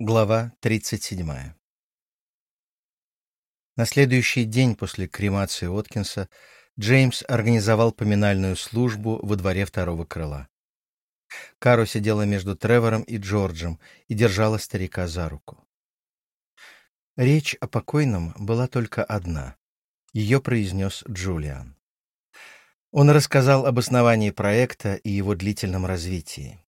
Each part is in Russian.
Глава 37. На следующий день после кремации Откинса Джеймс организовал поминальную службу во дворе второго крыла. Каро сидела между Тревором и Джорджем и держала старика за руку. Речь о покойном была только одна. Ее произнес Джулиан. Он рассказал об основании проекта и его длительном развитии.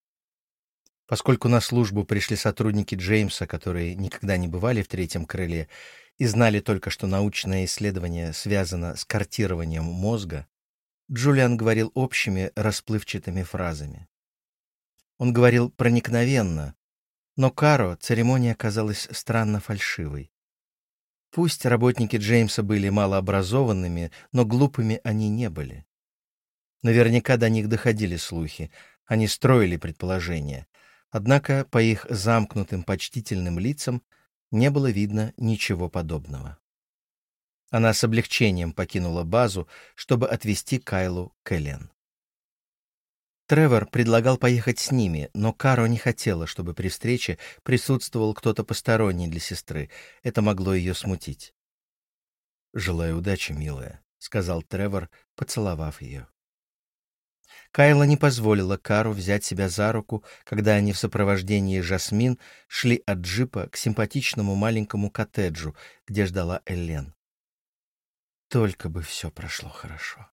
Поскольку на службу пришли сотрудники Джеймса, которые никогда не бывали в третьем крыле и знали только, что научное исследование связано с картированием мозга, Джулиан говорил общими расплывчатыми фразами. Он говорил проникновенно, но Каро церемония казалась странно фальшивой. Пусть работники Джеймса были малообразованными, но глупыми они не были. Наверняка до них доходили слухи, они строили предположения, Однако по их замкнутым почтительным лицам не было видно ничего подобного. Она с облегчением покинула базу, чтобы отвезти Кайлу к Элен. Тревор предлагал поехать с ними, но Каро не хотела, чтобы при встрече присутствовал кто-то посторонний для сестры. Это могло ее смутить. «Желаю удачи, милая», — сказал Тревор, поцеловав ее. Кайла не позволила Кару взять себя за руку, когда они в сопровождении Жасмин шли от джипа к симпатичному маленькому коттеджу, где ждала Эллен. Только бы все прошло хорошо.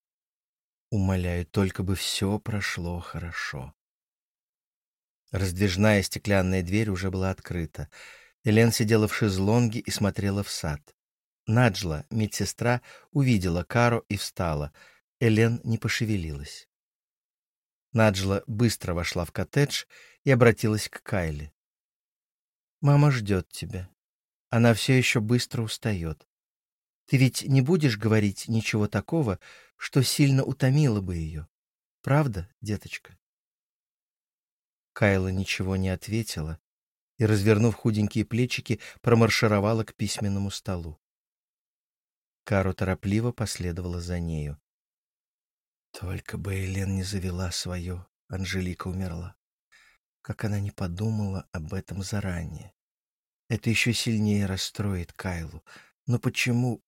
Умоляю, только бы все прошло хорошо. Раздвижная стеклянная дверь уже была открыта. Элен сидела в шезлонге и смотрела в сад. Наджла, медсестра, увидела Кару и встала. Элен не пошевелилась. Наджла быстро вошла в коттедж и обратилась к Кайле. «Мама ждет тебя. Она все еще быстро устает. Ты ведь не будешь говорить ничего такого, что сильно утомило бы ее. Правда, деточка?» Кайла ничего не ответила и, развернув худенькие плечики, промаршировала к письменному столу. Кару торопливо последовала за нею. Только бы Элен не завела свое, Анжелика умерла. Как она не подумала об этом заранее. Это еще сильнее расстроит Кайлу. Но почему...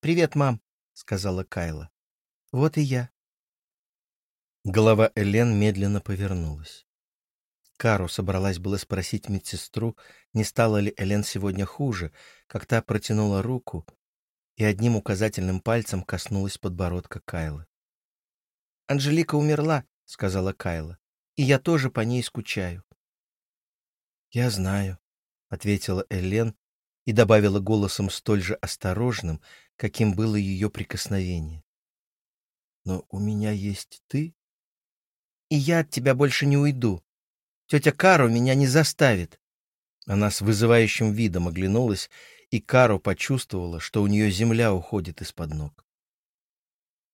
«Привет, мам», — сказала Кайла. «Вот и я». Голова Элен медленно повернулась. Кару собралась было спросить медсестру, не стало ли Элен сегодня хуже, как та протянула руку и одним указательным пальцем коснулась подбородка Кайлы. Анжелика умерла, сказала Кайла. И я тоже по ней скучаю. Я знаю, ответила Элен и добавила голосом столь же осторожным, каким было ее прикосновение. Но у меня есть ты. И я от тебя больше не уйду. Тетя Кару меня не заставит. Она с вызывающим видом оглянулась, и Кару почувствовала, что у нее земля уходит из-под ног.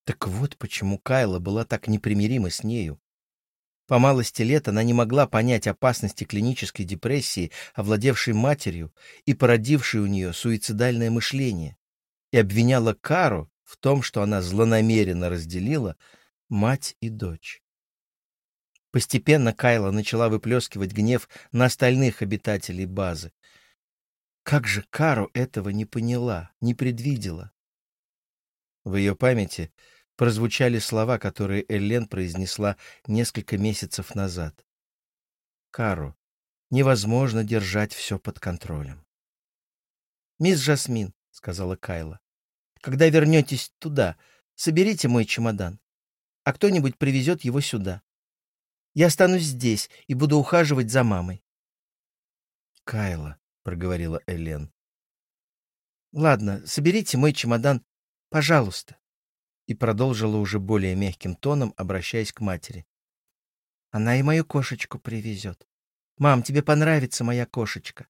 Так вот почему Кайла была так непримирима с нею. По малости лет она не могла понять опасности клинической депрессии, овладевшей матерью и породившей у нее суицидальное мышление, и обвиняла Кару в том, что она злонамеренно разделила мать и дочь. Постепенно Кайла начала выплескивать гнев на остальных обитателей базы. Как же Кару этого не поняла, не предвидела? В ее памяти прозвучали слова, которые Эллен произнесла несколько месяцев назад. «Кару, невозможно держать все под контролем». «Мисс Жасмин», — сказала Кайла, — «когда вернетесь туда, соберите мой чемодан, а кто-нибудь привезет его сюда. Я останусь здесь и буду ухаживать за мамой». «Кайла», — проговорила Эллен. «Ладно, соберите мой чемодан, пожалуйста» и продолжила уже более мягким тоном, обращаясь к матери. «Она и мою кошечку привезет. Мам, тебе понравится моя кошечка.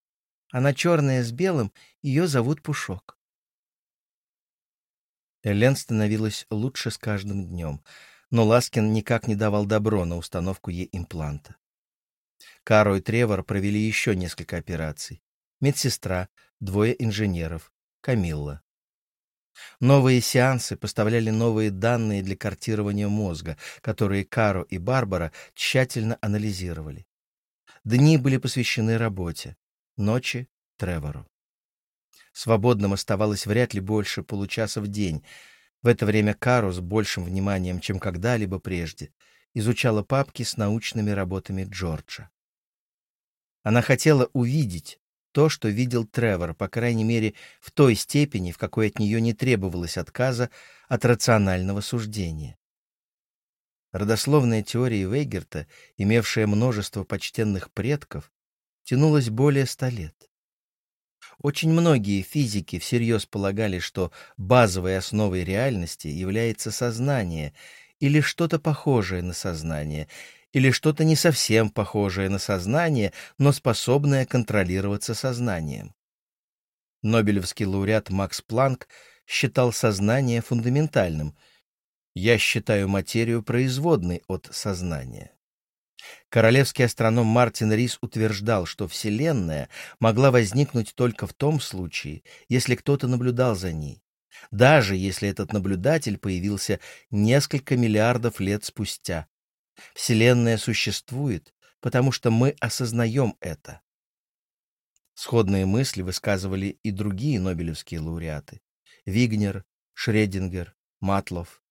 Она черная с белым, ее зовут Пушок». Элен становилась лучше с каждым днем, но Ласкин никак не давал добро на установку ей импланта. Каро и Тревор провели еще несколько операций. Медсестра, двое инженеров, Камилла. Новые сеансы поставляли новые данные для картирования мозга, которые Каро и Барбара тщательно анализировали. Дни были посвящены работе. ночи Тревору. Свободным оставалось вряд ли больше получаса в день. В это время Кару с большим вниманием, чем когда-либо прежде, изучала папки с научными работами Джорджа. Она хотела увидеть то, что видел Тревор, по крайней мере, в той степени, в какой от нее не требовалось отказа от рационального суждения. Родословная теория Вейгерта, имевшая множество почтенных предков, тянулась более ста лет. Очень многие физики всерьез полагали, что базовой основой реальности является сознание или что-то похожее на сознание, или что-то не совсем похожее на сознание, но способное контролироваться сознанием. Нобелевский лауреат Макс Планк считал сознание фундаментальным. Я считаю материю производной от сознания. Королевский астроном Мартин Рис утверждал, что Вселенная могла возникнуть только в том случае, если кто-то наблюдал за ней, даже если этот наблюдатель появился несколько миллиардов лет спустя. Вселенная существует, потому что мы осознаем это. Сходные мысли высказывали и другие нобелевские лауреаты — Вигнер, Шредингер, Матлов.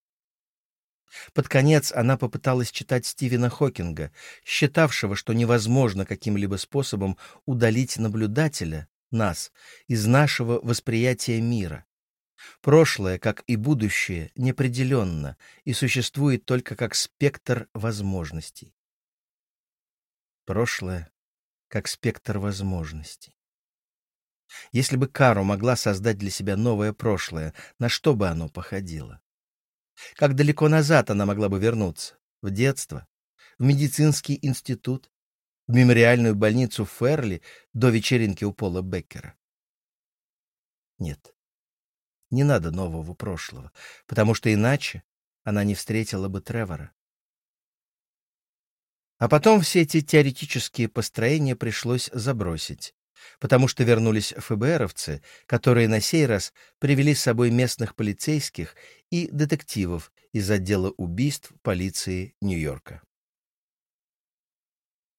Под конец она попыталась читать Стивена Хокинга, считавшего, что невозможно каким-либо способом удалить наблюдателя, нас, из нашего восприятия мира. Прошлое, как и будущее, неопределенно и существует только как спектр возможностей. Прошлое, как спектр возможностей. Если бы Кару могла создать для себя новое прошлое, на что бы оно походило? Как далеко назад она могла бы вернуться? В детство? В медицинский институт? В мемориальную больницу Ферли до вечеринки у Пола Беккера? Нет. Не надо нового прошлого, потому что иначе она не встретила бы Тревора. А потом все эти теоретические построения пришлось забросить, потому что вернулись ФБРовцы, которые на сей раз привели с собой местных полицейских и детективов из отдела убийств полиции Нью-Йорка.